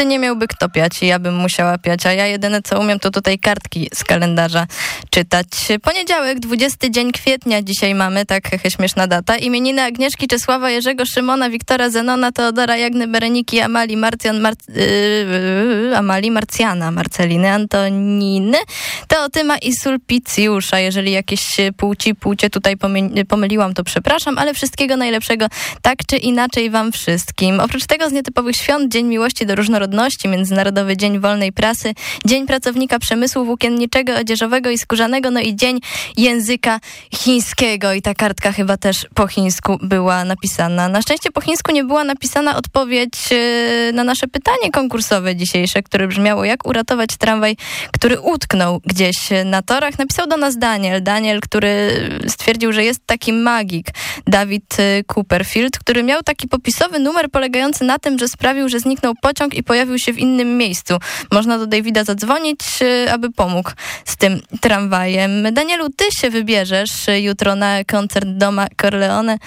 wtedy nie miałby kto piać i ja bym musiała piać, a ja jedyne co umiem to tutaj kartki z kalendarza czytać. Poniedziałek, 20 dzień kwietnia dzisiaj mamy, tak hehe, śmieszna data. Imieniny Agnieszki, Czesława, Jerzego, Szymona, Wiktora, Zenona, Teodora, Jagny, Bereniki, Amali, Marcjan, Mar yy, Amali, Marcjana, Marceliny, Antoniny, Teotyma i Sulpicjusza. Jeżeli jakieś płci, płcie tutaj pomyliłam, to przepraszam, ale wszystkiego najlepszego tak czy inaczej wam wszystkim. Oprócz tego z nietypowych świąt Dzień Miłości do Różnorodności, Międzynarodowy Dzień Wolnej Prasy, Dzień Pracownika Przemysłu Włókienniczego, Odzieżowego i Skórzanego, no i Dzień Języka Chińskiego. I ta kartka chyba też po chińsku była napisana. Na szczęście po chińsku nie była napisana odpowiedź e, na nasze pytanie konkursowe dzisiejsze, które brzmiało, jak uratować tramwaj, który utknął gdzieś na torach. Napisał do nas Daniel. Daniel, który stwierdził, że jest taki magik, Dawid e, Cooperfield, który miał taki popisowy numer polegający na tym, że sprawił, że zniknął pociąg i pojawił się w innym miejscu. Można do Davida zadzwonić, e, aby pomógł z tym tramwajem. Danielu, ty się wybierzesz jutro na koncert Doma Corleone.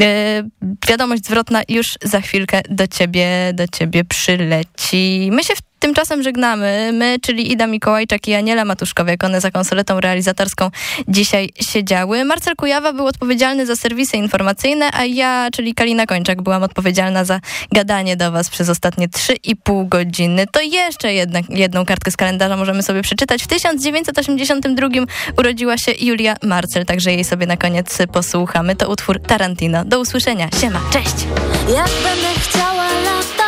E, wiadomość zwrotna już za chwilkę do ciebie, do ciebie przyleci. My się w Tymczasem żegnamy. My, czyli Ida Mikołajczak i Aniela Matuszkowiak. One za konsoletą realizatorską dzisiaj siedziały. Marcel Kujawa był odpowiedzialny za serwisy informacyjne, a ja, czyli Kalina Kończak, byłam odpowiedzialna za gadanie do was przez ostatnie 3,5 godziny. To jeszcze jedną kartkę z kalendarza możemy sobie przeczytać. W 1982 urodziła się Julia Marcel, także jej sobie na koniec posłuchamy. To utwór Tarantino. Do usłyszenia. Siema, cześć! Jak będę chciała latać,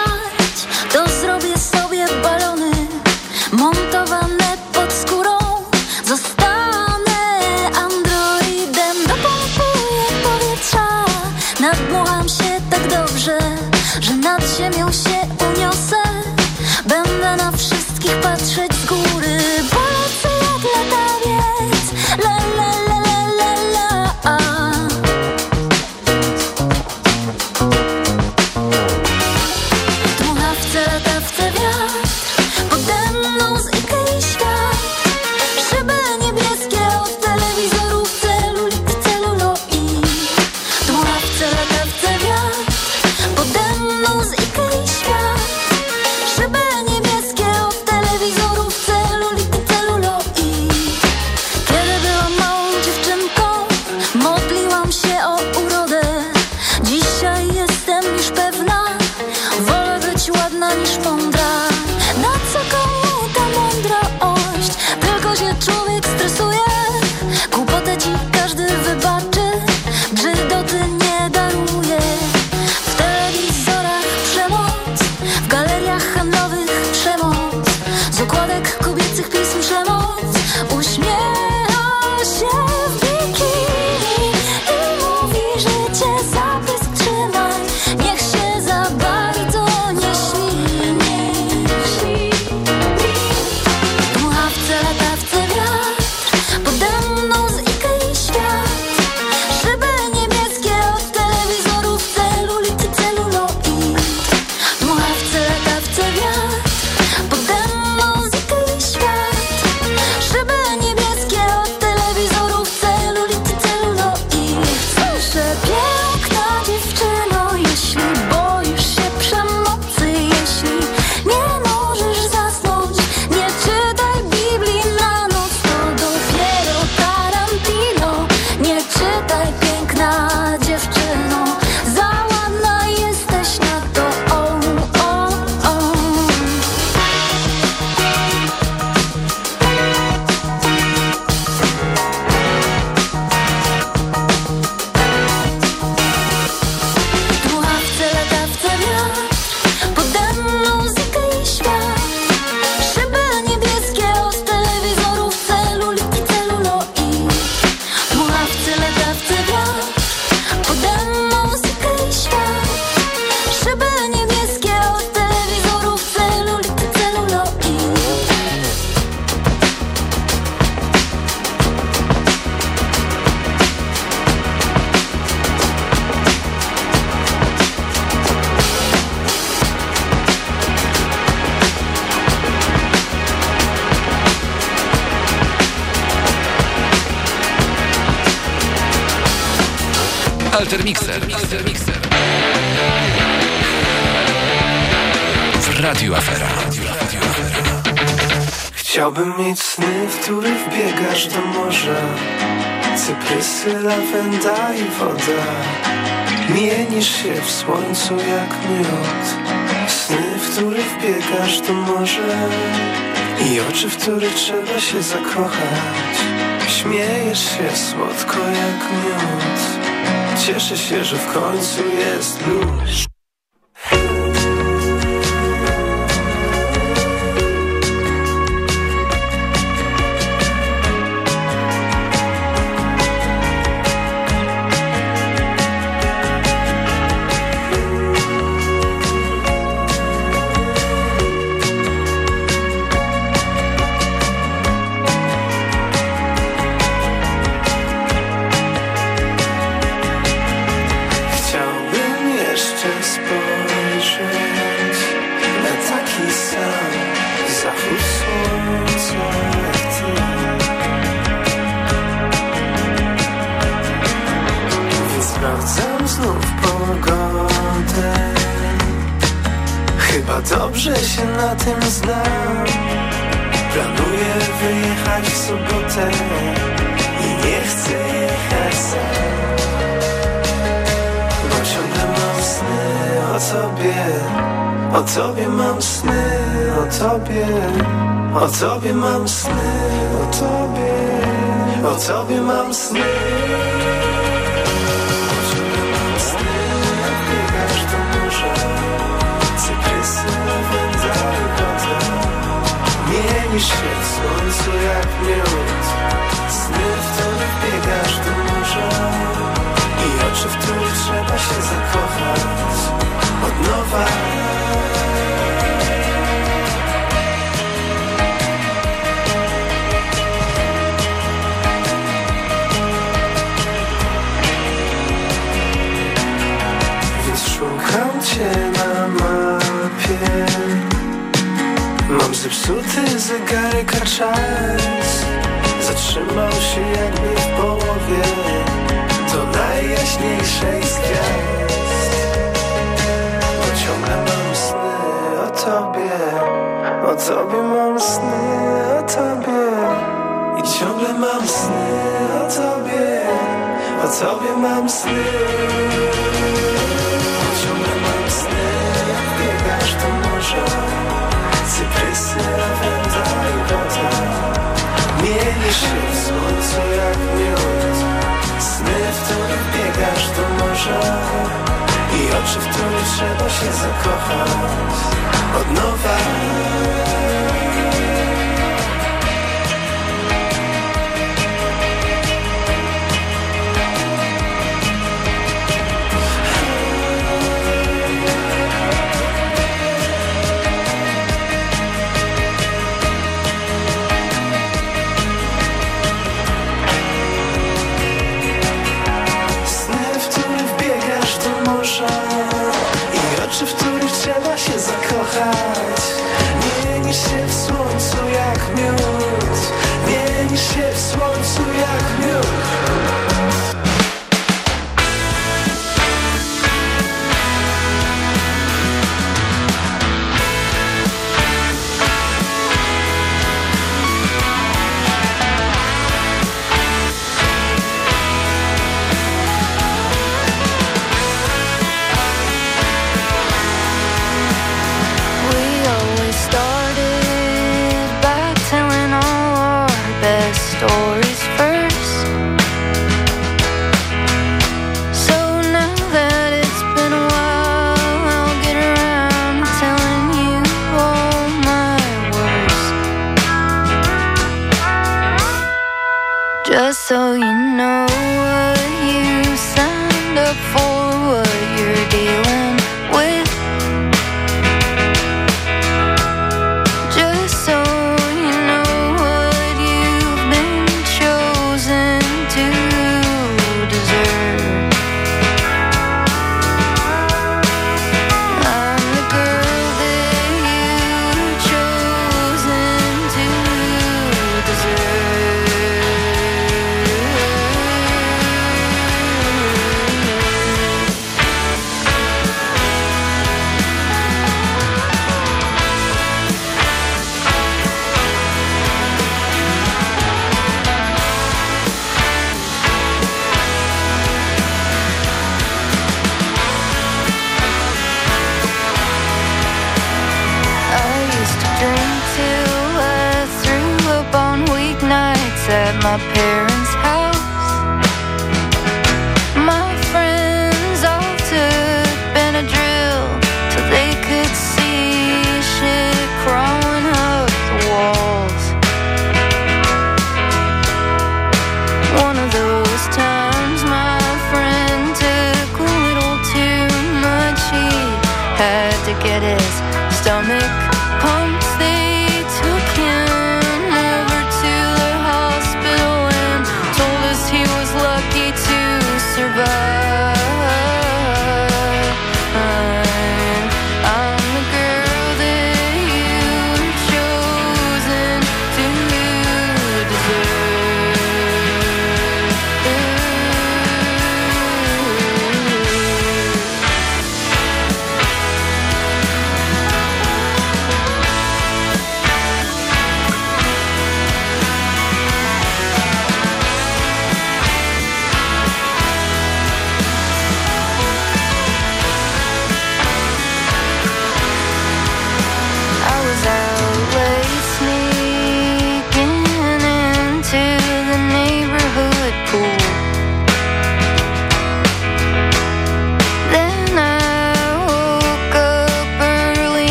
Cyprysy, lawenda i woda. Mienisz się w słońcu jak miód. Sny, w których biegasz do morza I oczy, w których trzeba się zakochać. Śmiejesz się słodko jak miód. Cieszę się, że w końcu jest luz tobie mam sny o tobie O tobie mam sny o tobie O tobie mam sny. Mienisz się w słońcu jak miód. Sny, w których biegasz do morza I oczy, w których trzeba się zakochać? Od nowa. Więc szukam Cię na mapie. Mam zepsuty zegarek, a czas Zatrzymał się jakby w połowie najjaśniejszej z gwiazd. Bo ciągle mam sny o tobie. O tobie mam sny o tobie. I ciągle mam sny o tobie. O tobie mam sny. Ciągle mam sny, jak biegasz do morza. Cyprysy, lawenda i woda. Mienisz się w słońcu jak miód Sny, w których biegasz do morza I oczy, w których trzeba się zakochać. Od nowa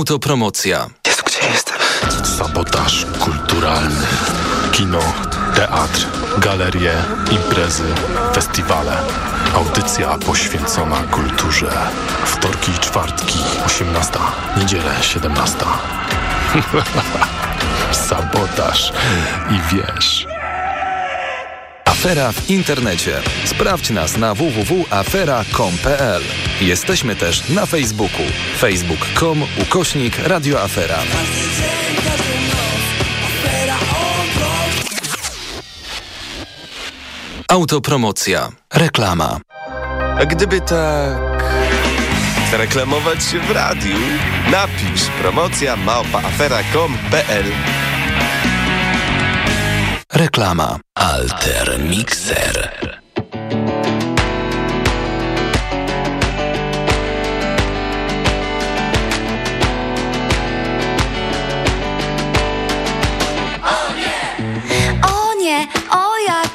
Autopromocja. Jezu, gdzie jestem? Sabotaż kulturalny. Kino, teatr, galerie, imprezy, festiwale. Audycja poświęcona kulturze. Wtorki i czwartki, 18. Niedzielę, 17. Sabotaż i wiesz. Afera w internecie. Sprawdź nas na www.afera.com.pl. Jesteśmy też na Facebooku. facebook.com ukośnik radioafera. Autopromocja. Reklama. A gdyby tak reklamować się w radiu, napisz promocja małpaafera.com.pl Reklama. Alter Mixer.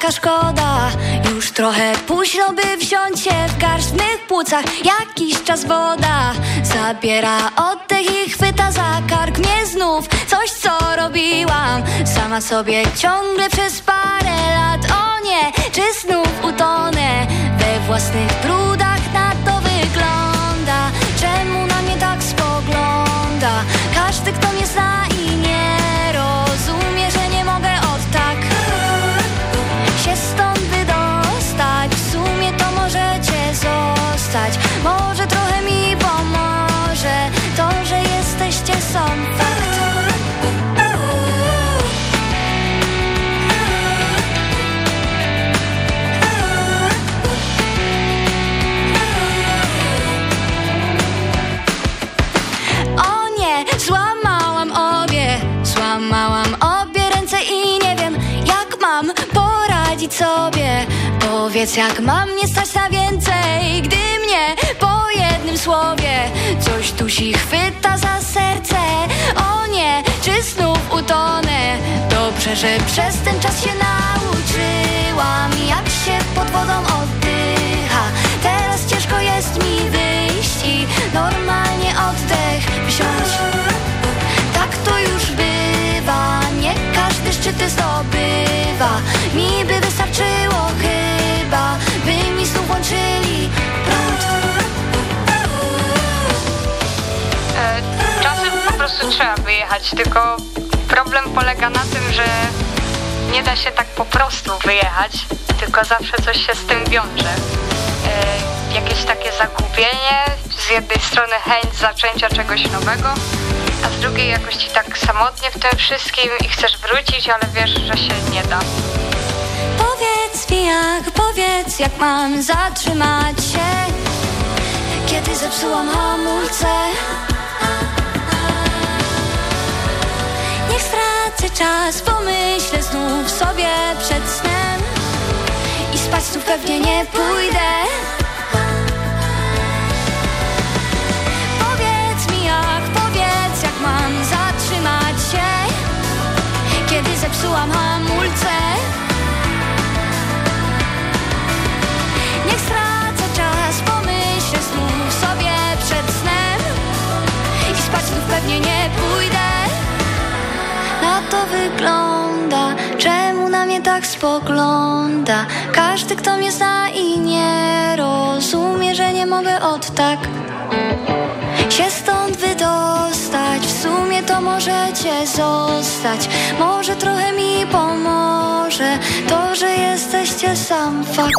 O jaka szkoda. Już trochę późno by wziąć się w garść mych płucach. Jakiś czas woda Zabiera oddech i chwyta za kark mnie znów. Coś co robiłam Sama sobie ciągle przez parę lat. O nie, czy znów utonę? We własnych brudach na to wygląda. Czemu na mnie tak spogląda? Każdy kto mnie zna sobie. Powiedz jak mam nie stać na więcej Gdy mnie po jednym słowie Coś dusi chwyta za serce. O nie, czy znów utonę? Dobrze, że przez ten czas się nauczyłam Jak się pod wodą oddycha wyjechać, tylko problem polega na tym, że nie da się tak po prostu wyjechać, tylko zawsze coś się z tym wiąże. E, Jakieś takie zagubienie, z jednej strony chęć zaczęcia czegoś nowego, a z drugiej jakoś ci tak samotnie w tym wszystkim i chcesz wrócić, ale wiesz, że się nie da. Powiedz mi jak, powiedz jak mam zatrzymać się Kiedy zepsułam hamulce Stracę czas, pomyślę znów sobie przed snem I spać znów pewnie nie pójdę. Powiedz mi jak, powiedz jak mam zatrzymać się Kiedy zepsułam hamulce. Niech stracę czas, pomyślę znów sobie przed snem I spać znów pewnie nie to wygląda, czemu na mnie tak spogląda Każdy kto mnie zna i nie rozumie, że nie mogę od tak się stąd wydostać W sumie to możecie zostać Może trochę mi pomoże To, że jesteście sam fakt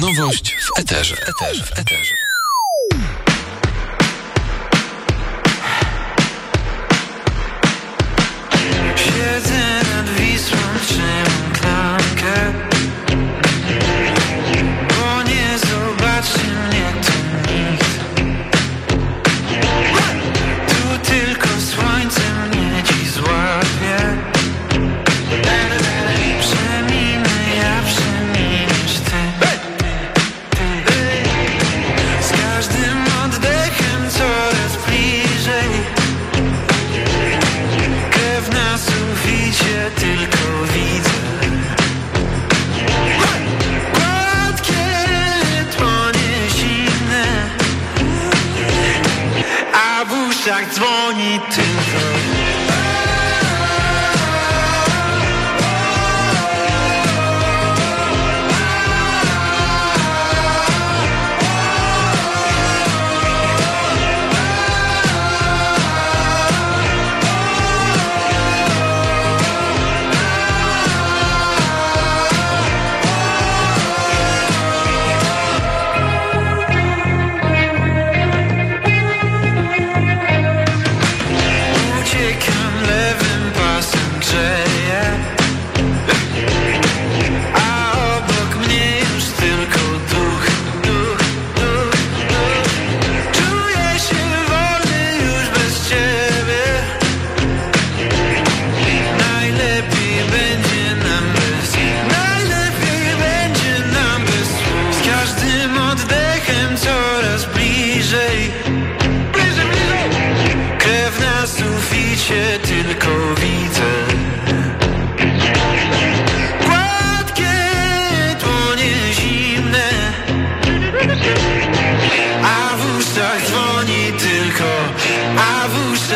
Nowość w eterze. eterze. W eterze.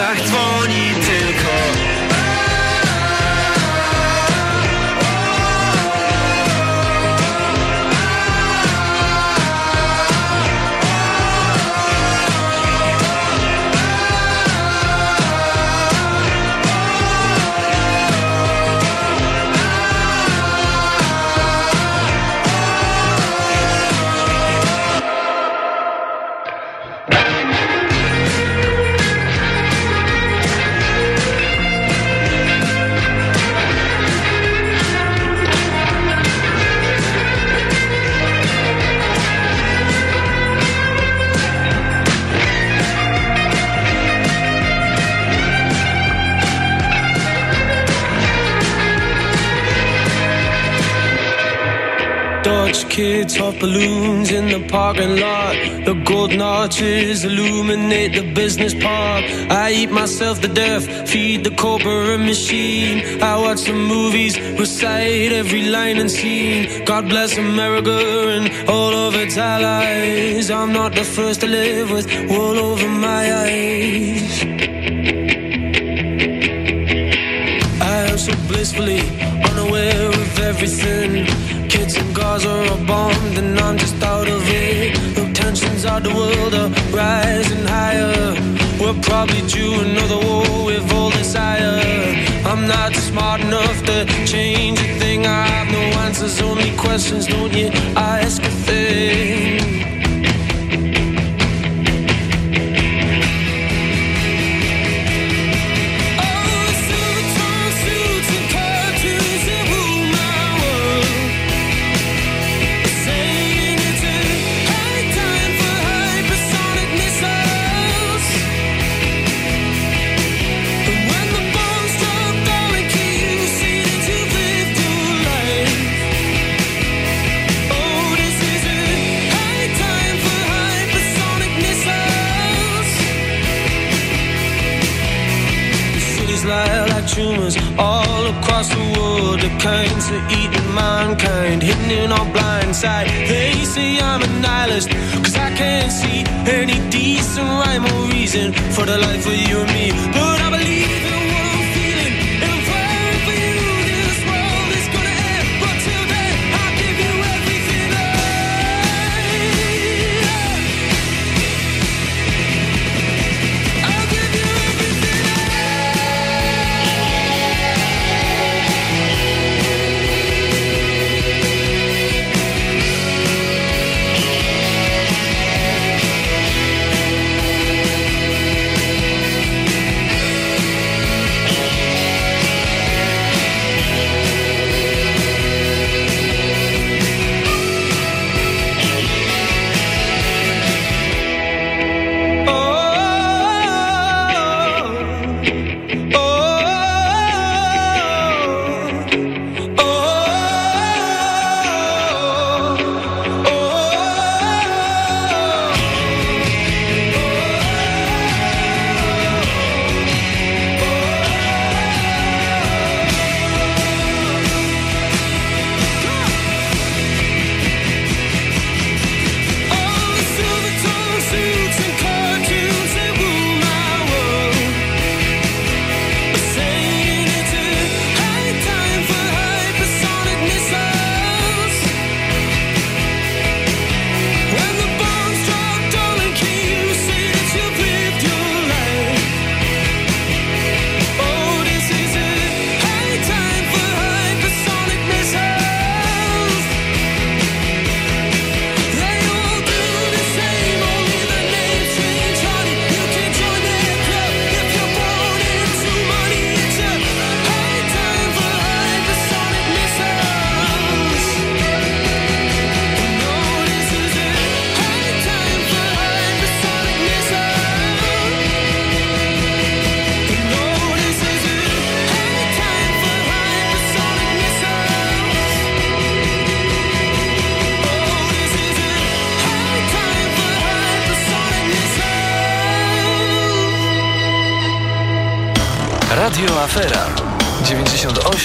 nacht van parking lot. The golden arches illuminate the business park. I eat myself to death, feed the corporate machine. I watch the movies, recite every line and scene. God bless America and all of its allies. I'm not the first to live with wool over my eyes. I am so blissfully unaware of everything. Kids and Gaza are bombed and I'm just out of it. The tensions of the world are rising higher. We're probably due another war with all desire. I'm not smart enough to change a thing. I have no answers, only questions. Don't you ask across the world. The kinds that eating mankind, hidden in our blind side. They say I'm a nihilist, cause I can't see any decent rhyme or reason for the life of you and me. But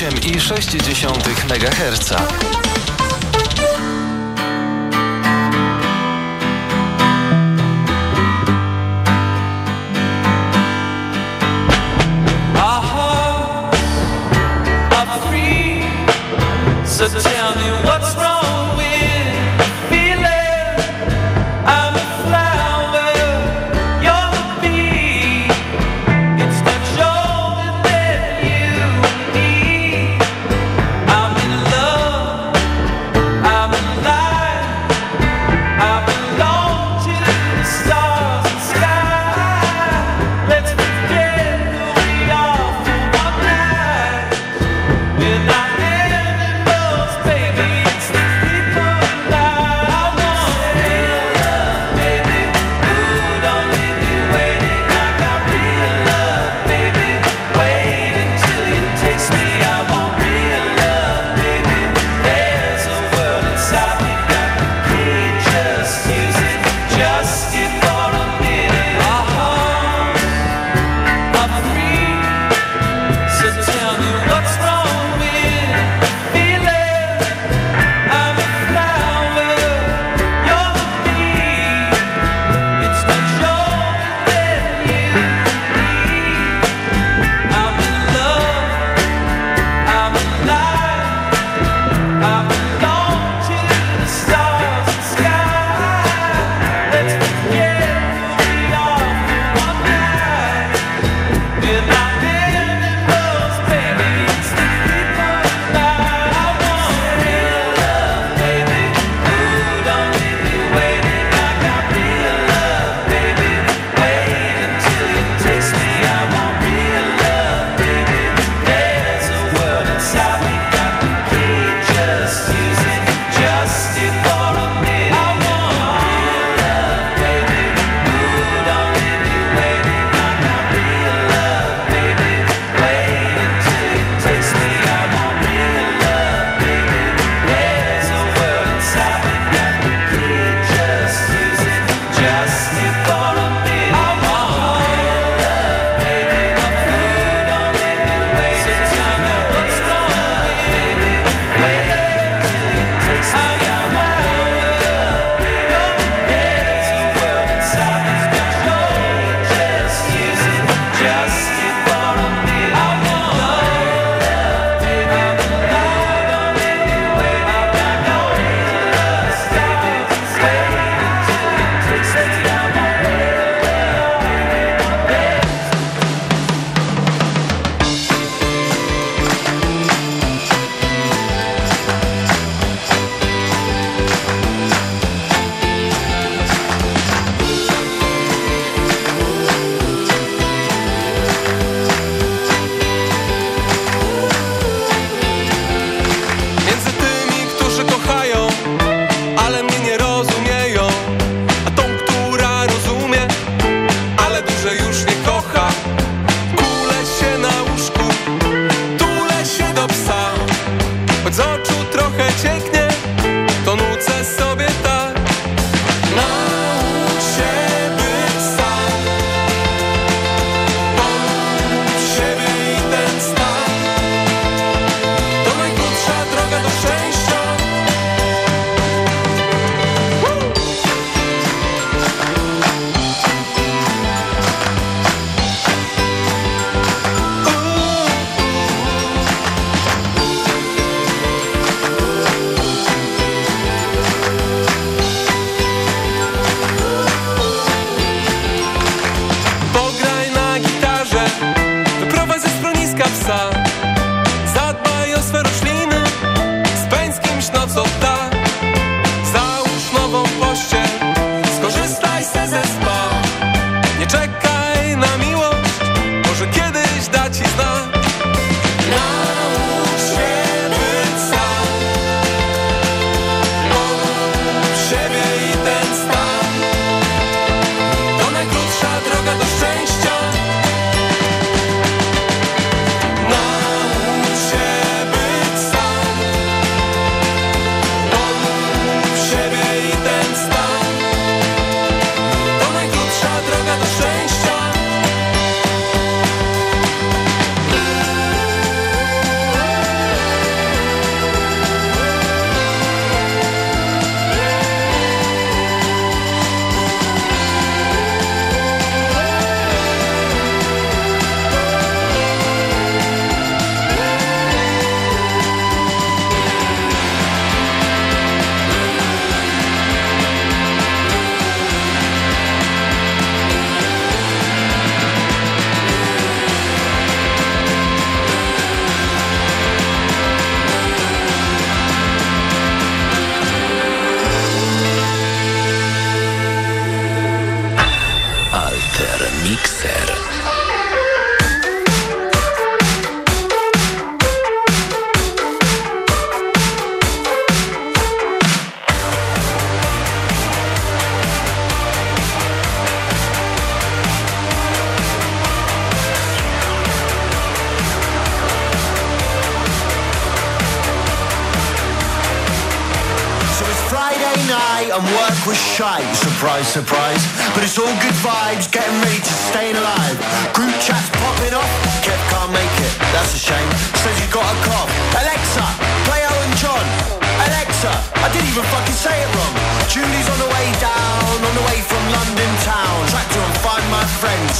98,6 MHz.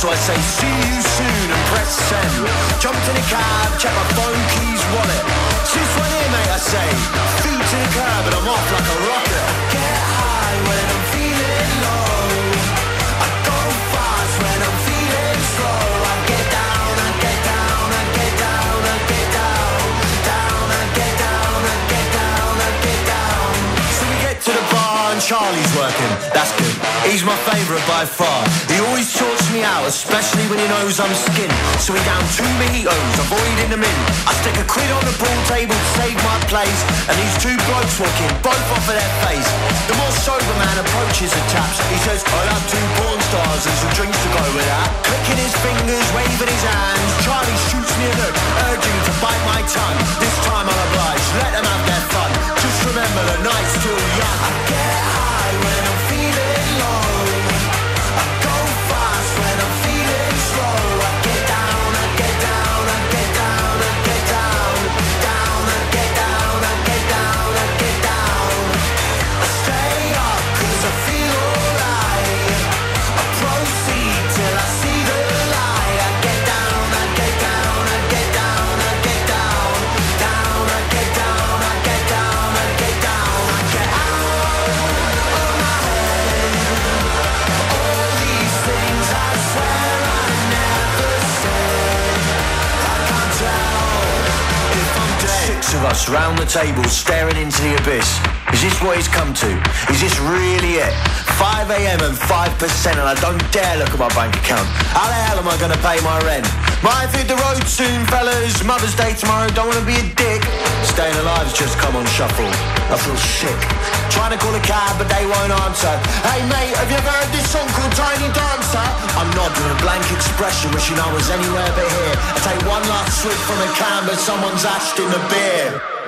So I say see you soon and press send. Jumped in a cab, check my phone, keys, wallet. Since when here, mate, I say. Feet to the curb and I'm off like a rocket. Get high when I'm feeling low. I go fast when I'm feeling slow. I get down, I get down, I get down, I get down. Down, I get down, I get down, I get down. So we get to the bar and Charlie's working. That's good. He's my favourite by far. He always sorts me out, especially when he knows I'm skint. So we down two mojitos, avoiding the min. I stick a quid on the pool table to save my place. And these two blokes walking, both off of their face. The more sober man approaches the taps. He says, I'll have two porn stars and some drinks to go with that. Clicking his fingers, waving his hands. Charlie shoots me a look, urging to bite my tongue. This time I'll oblige, let them have their fun. Just remember the night's still young. I get high Of us round the table staring into the abyss. Is this what it's come to? Is this really it? 5 a.m. and 5% and I don't dare look at my bank account. How the hell am I going to pay my rent? Might hit the road soon, fellas. Mother's Day tomorrow, don't want to be a dick. Staying alive's just come on shuffle. I feel sick. Trying to call a cab, but they won't answer. Hey mate, have you ever heard this song called Tiny Dancer? I'm nodding a blank expression, wishing I was anywhere but here. I take one last swig from a can, but someone's ashed in the beer.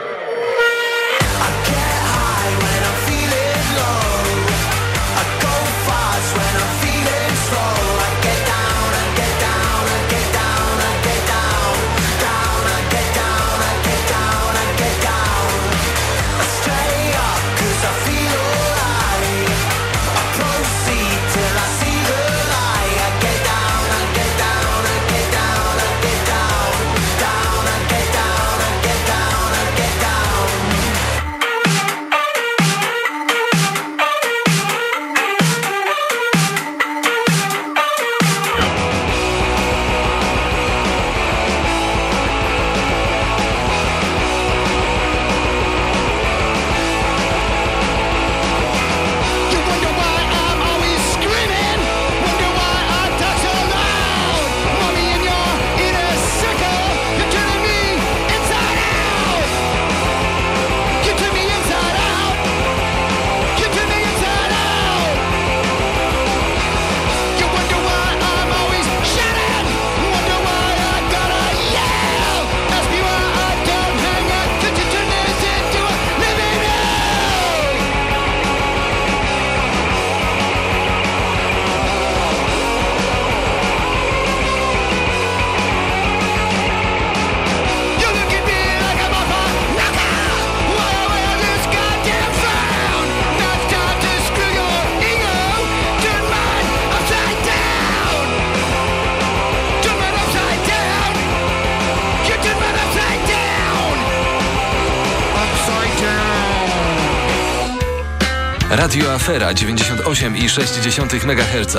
Radio Afera 98,6 MHz.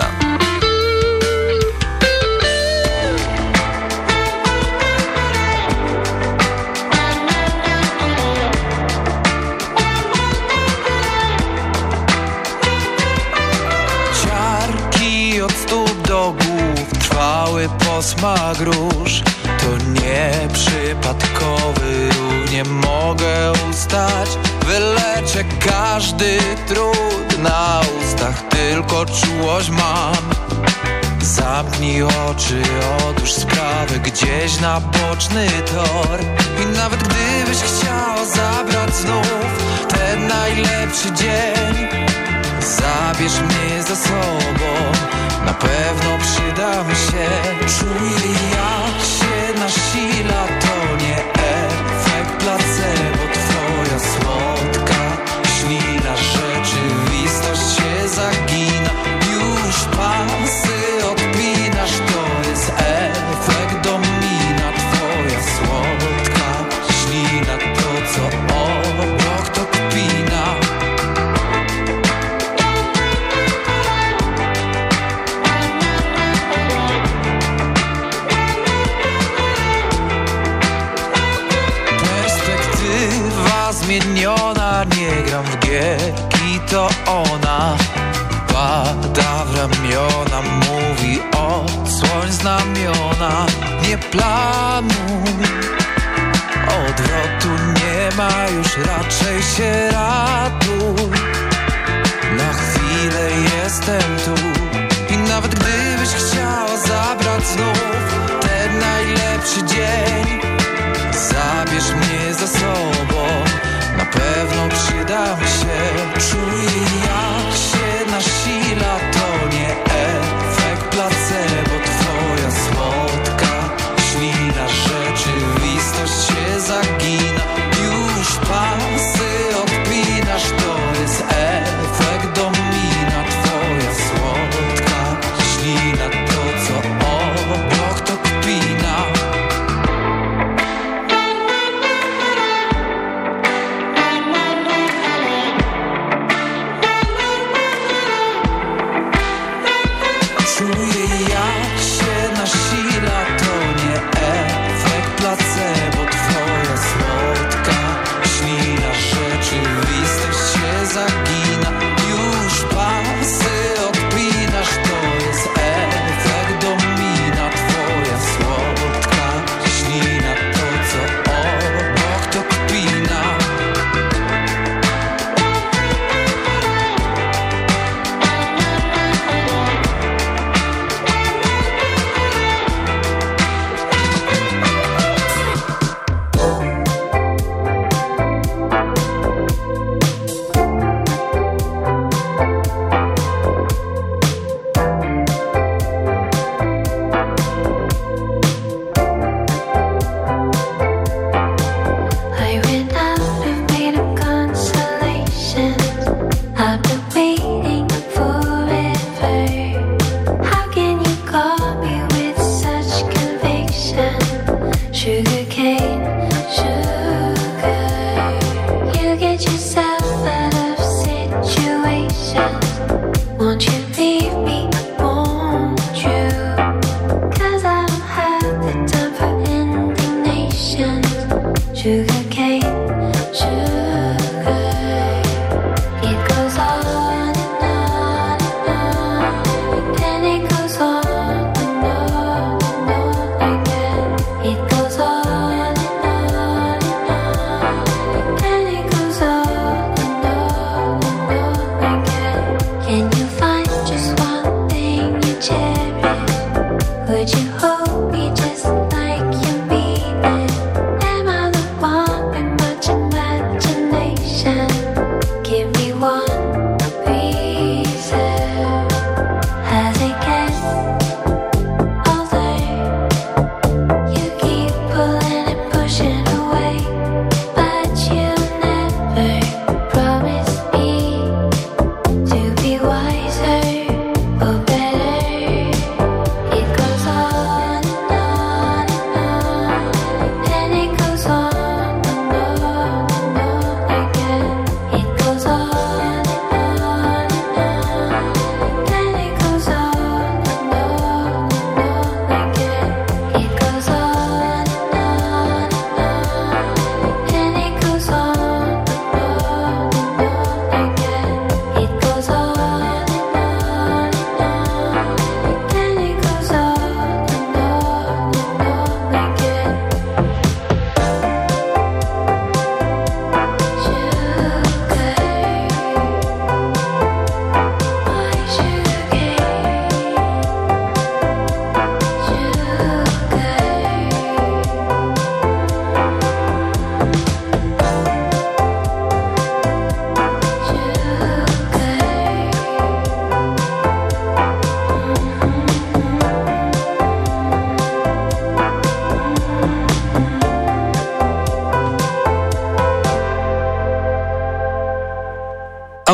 Ciarki od stóp do głów trwały posmak róż Wyleczę każdy trud na ustach, tylko czułość mam Zamknij oczy, odłóż sprawę gdzieś na boczny tor. I nawet gdybyś chciał zabrać znów ten najlepszy dzień Zabierz mnie za sobą, na pewno przydam się. Czuję jak się nasila, znamiona Nie planuj, odwrotu nie ma już, raczej się ratuj. Na chwilę jestem tu. I nawet gdybyś chciała zabrać znów ten najlepszy dzień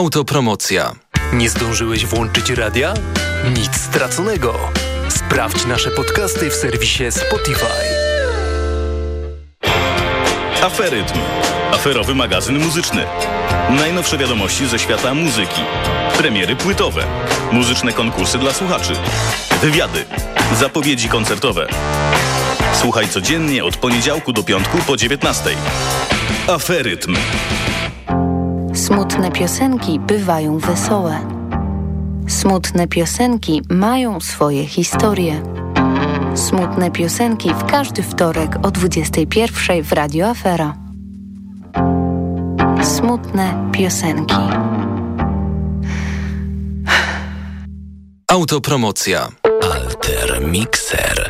Autopromocja. Nie zdążyłeś włączyć radia? Nic straconego. Sprawdź nasze podcasty w serwisie Spotify. Aferytm. Aferowy magazyn muzyczny. Najnowsze wiadomości ze świata muzyki. Premiery płytowe. Muzyczne konkursy dla słuchaczy. Wywiady. Zapowiedzi koncertowe. Słuchaj codziennie od poniedziałku do piątku po 19. Aferytm. Smutne piosenki bywają wesołe. Smutne piosenki mają swoje historie. Smutne piosenki w każdy wtorek o 21 w Radio Afera. Smutne piosenki. Autopromocja. Alter Mixer.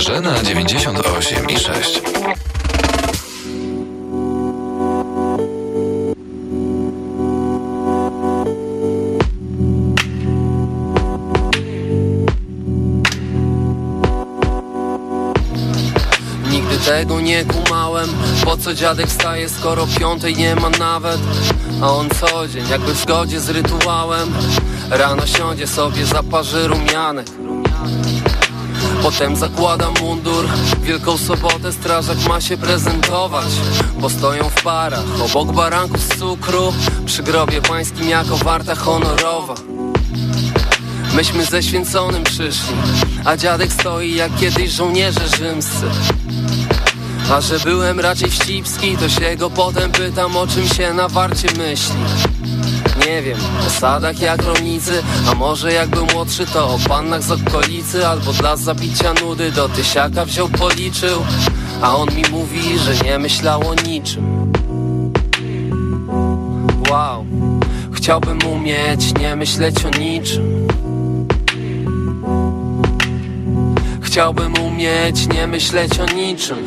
Eterze na 98 i 6. Nigdy tego nie kumałem Po co dziadek wstaje, skoro piątej nie ma nawet. A on co dzień, jakby w zgodzie z rytuałem. Rano siądzie sobie, zaparzy rumianek Potem zakłada mundur. Wielką sobotę strażak ma się prezentować Bo stoją w parach Obok baranków z cukru. Przy grobie pańskim jako warta honorowa. Myśmy ze święconym przyszli A dziadek stoi jak kiedyś żołnierze rzymscy. A że byłem raczej wścibski, to się go potem pytam o czym się na warcie myśli Nie wiem, o sadach jak rolnicy, a może jak był młodszy to o pannach z okolicy Albo dla zabicia nudy do tysiaka wziął policzył A on mi mówi, że nie myślał o niczym. Wow, chciałbym umieć nie myśleć o niczym. Chciałbym umieć nie myśleć o niczym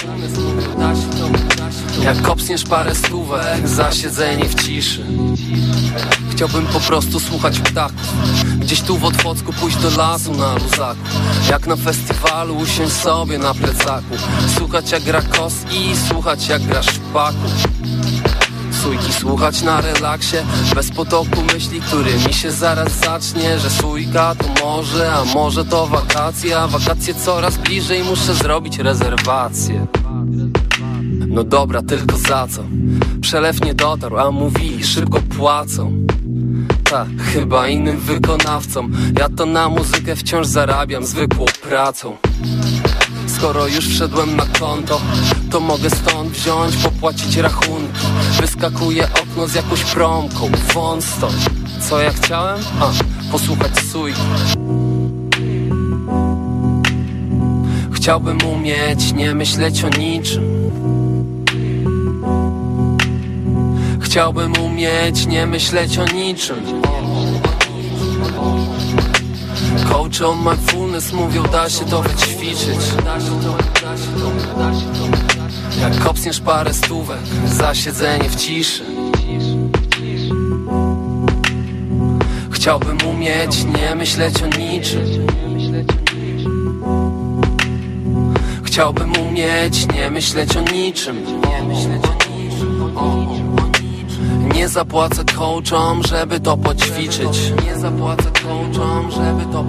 Jak kopsniesz parę stówek za siedzenie w ciszy. Chciałbym po prostu słuchać ptaków. Gdzieś tu w Otwocku pójść do lasu na luzaku. Jak na festiwalu usiąść sobie na plecaku. Słuchać jak gra kos i słuchać jak gra szpaku Sójki słuchać na relaksie Bez potoku myśli, który mi się zaraz zacznie Że sójka to może, a może to wakacje A wakacje coraz bliżej, muszę zrobić rezerwację No dobra, tylko za co? Przelew nie dotarł, a mówili szybko płacą. Tak, chyba innym wykonawcom Ja to na muzykę wciąż zarabiam zwykłą pracą. Skoro już wszedłem na konto To mogę stąd wziąć, popłacić rachunki. Wyskakuje okno z jakąś promką Wąt stąd Co ja chciałem? A, posłuchać sujki. Chciałbym umieć nie myśleć o niczym Chciałbym umieć nie myśleć o niczym. Coach on mindfulness mówią da się to wyćwiczyć. Jak kopsniesz parę stówek za siedzenie w ciszy. Chciałbym umieć nie myśleć o niczym. Chciałbym umieć nie myśleć o niczym. Nie zapłacę coachom, żeby to poćwiczyć. Nie zapłacę coachom, żeby to...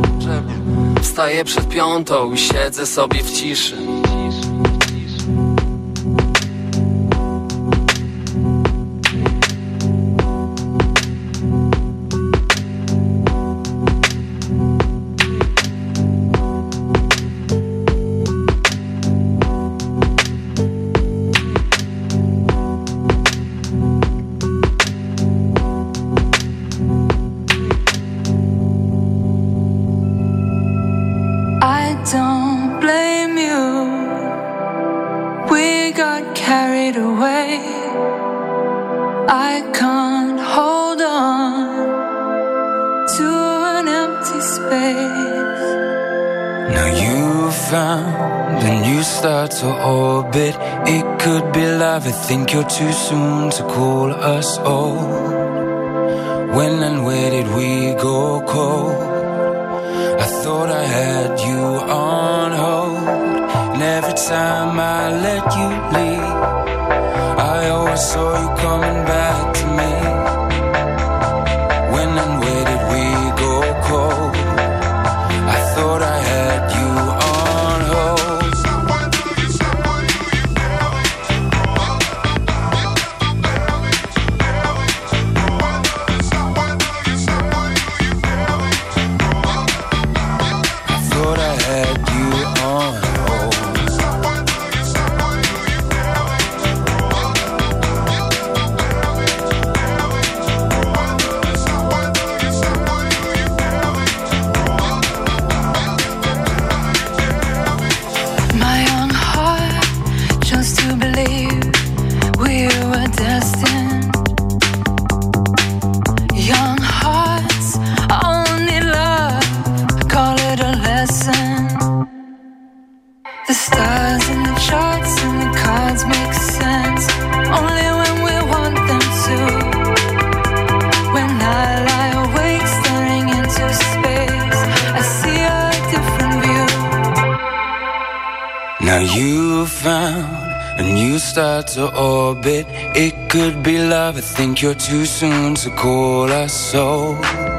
Wstaję przed piątą i siedzę sobie w ciszy It could be love. I think you're too soon to call us old. When and where did we go cold? I thought I had you on hold. And every time I let you leave, I always saw you coming back to me. Orbit. It could be love. I think you're too soon to call us so.